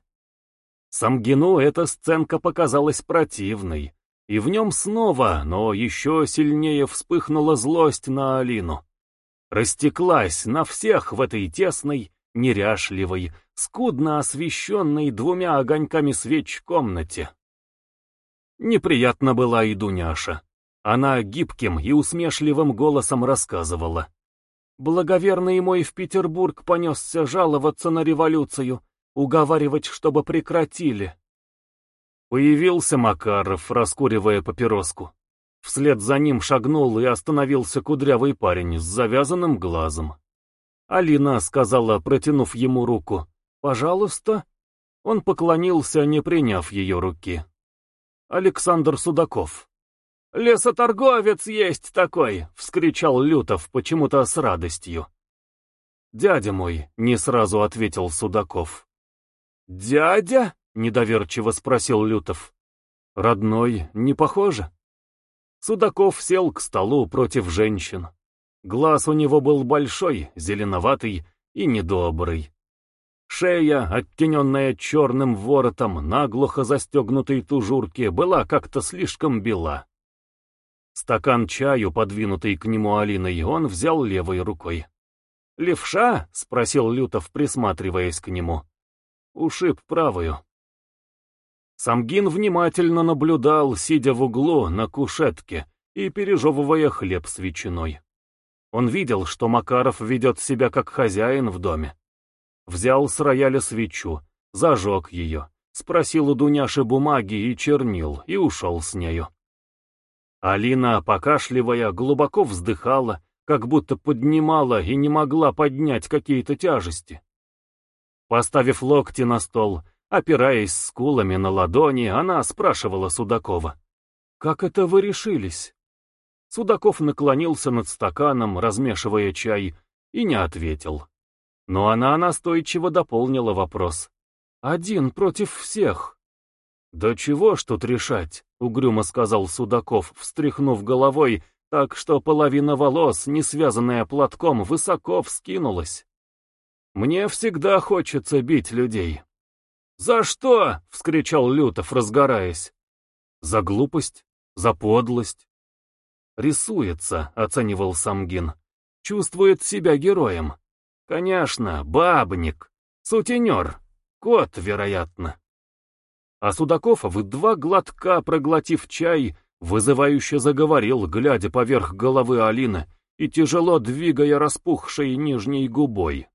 Самгину эта сценка показалась противной. и в нем снова, но еще сильнее вспыхнула злость на Алину. Растеклась на всех в этой тесной, неряшливой, скудно освещенной двумя огоньками свеч комнате. Неприятно была и Дуняша. Она гибким и усмешливым голосом рассказывала. Благоверный мой в Петербург понесся жаловаться на революцию, уговаривать, чтобы прекратили. Появился Макаров, раскуривая папироску. Вслед за ним шагнул и остановился кудрявый парень с завязанным глазом. Алина сказала, протянув ему руку, «Пожалуйста». Он поклонился, не приняв ее руки. Александр Судаков. «Лесоторговец есть такой!» — вскричал Лютов почему-то с радостью. «Дядя мой», — не сразу ответил Судаков. «Дядя?» — недоверчиво спросил Лютов. «Родной, не похоже?» Судаков сел к столу против женщин. Глаз у него был большой, зеленоватый и недобрый. Шея, оттененная черным воротом, наглухо застегнутой тужурки, была как-то слишком бела. Стакан чаю, подвинутый к нему Алиной, он взял левой рукой. «Левша?» — спросил Лютов, присматриваясь к нему. «Ушиб правую». Самгин внимательно наблюдал, сидя в углу на кушетке и пережевывая хлеб с ветчиной. Он видел, что Макаров ведет себя как хозяин в доме. Взял с рояля свечу, зажег ее, спросил у Дуняши бумаги и чернил и ушел с нею. Алина, покашливая, глубоко вздыхала, как будто поднимала и не могла поднять какие-то тяжести. Поставив локти на стол, опираясь скулами на ладони, она спрашивала Судакова. «Как это вы решились?» Судаков наклонился над стаканом, размешивая чай, и не ответил. Но она настойчиво дополнила вопрос. «Один против всех». «Да чего ж тут решать?» — угрюмо сказал Судаков, встряхнув головой, так что половина волос, не связанная платком, высоко вскинулась. «Мне всегда хочется бить людей». «За что?» — вскричал Лютов, разгораясь. «За глупость, за подлость». «Рисуется», — оценивал Самгин. «Чувствует себя героем». Конечно, бабник, сутенер, кот, вероятно. А Судаков в два глотка проглотив чай, вызывающе заговорил, глядя поверх головы Алины и тяжело двигая распухшей нижней губой.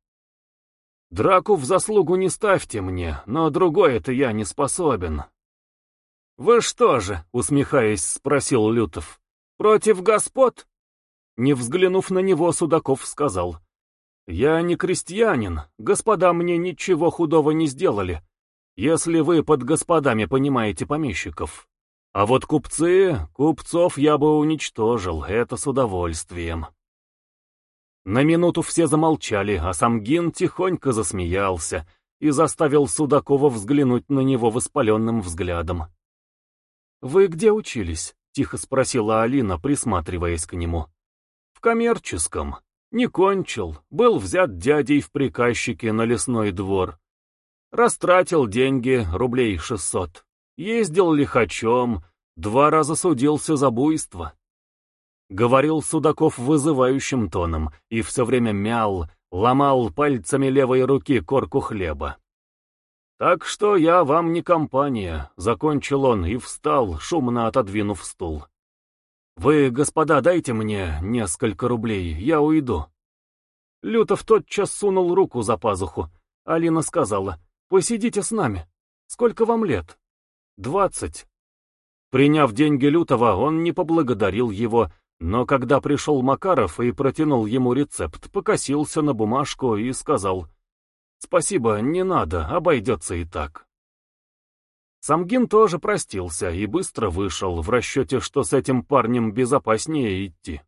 «Драку в заслугу не ставьте мне, но другой это я не способен». «Вы что же?» — усмехаясь, спросил Лютов. «Против господ?» Не взглянув на него, Судаков сказал. «Я не крестьянин, господа мне ничего худого не сделали, если вы под господами понимаете помещиков. А вот купцы, купцов я бы уничтожил, это с удовольствием». На минуту все замолчали, а Самгин тихонько засмеялся и заставил Судакова взглянуть на него воспаленным взглядом. «Вы где учились?» — тихо спросила Алина, присматриваясь к нему. «В коммерческом», не кончил, был взят дядей в приказчике на лесной двор. Растратил деньги, рублей шестьсот. Ездил лихачом, два раза судился за буйство. Говорил Судаков вызывающим тоном и все время мял, ломал пальцами левой руки корку хлеба. «Так что я вам не компания», — закончил он и встал, шумно отодвинув стул. «Вы, господа, дайте мне несколько рублей, я уйду». Лютов тотчас сунул руку за пазуху. Алина сказала, «Посидите с нами. Сколько вам лет?» «Двадцать». Приняв деньги Лютова, он не поблагодарил его, но когда пришел Макаров и протянул ему рецепт, покосился на бумажку и сказал, «Спасибо, не надо, обойдется и так». Самгин тоже простился и быстро вышел, в расчете, что с этим парнем безопаснее идти.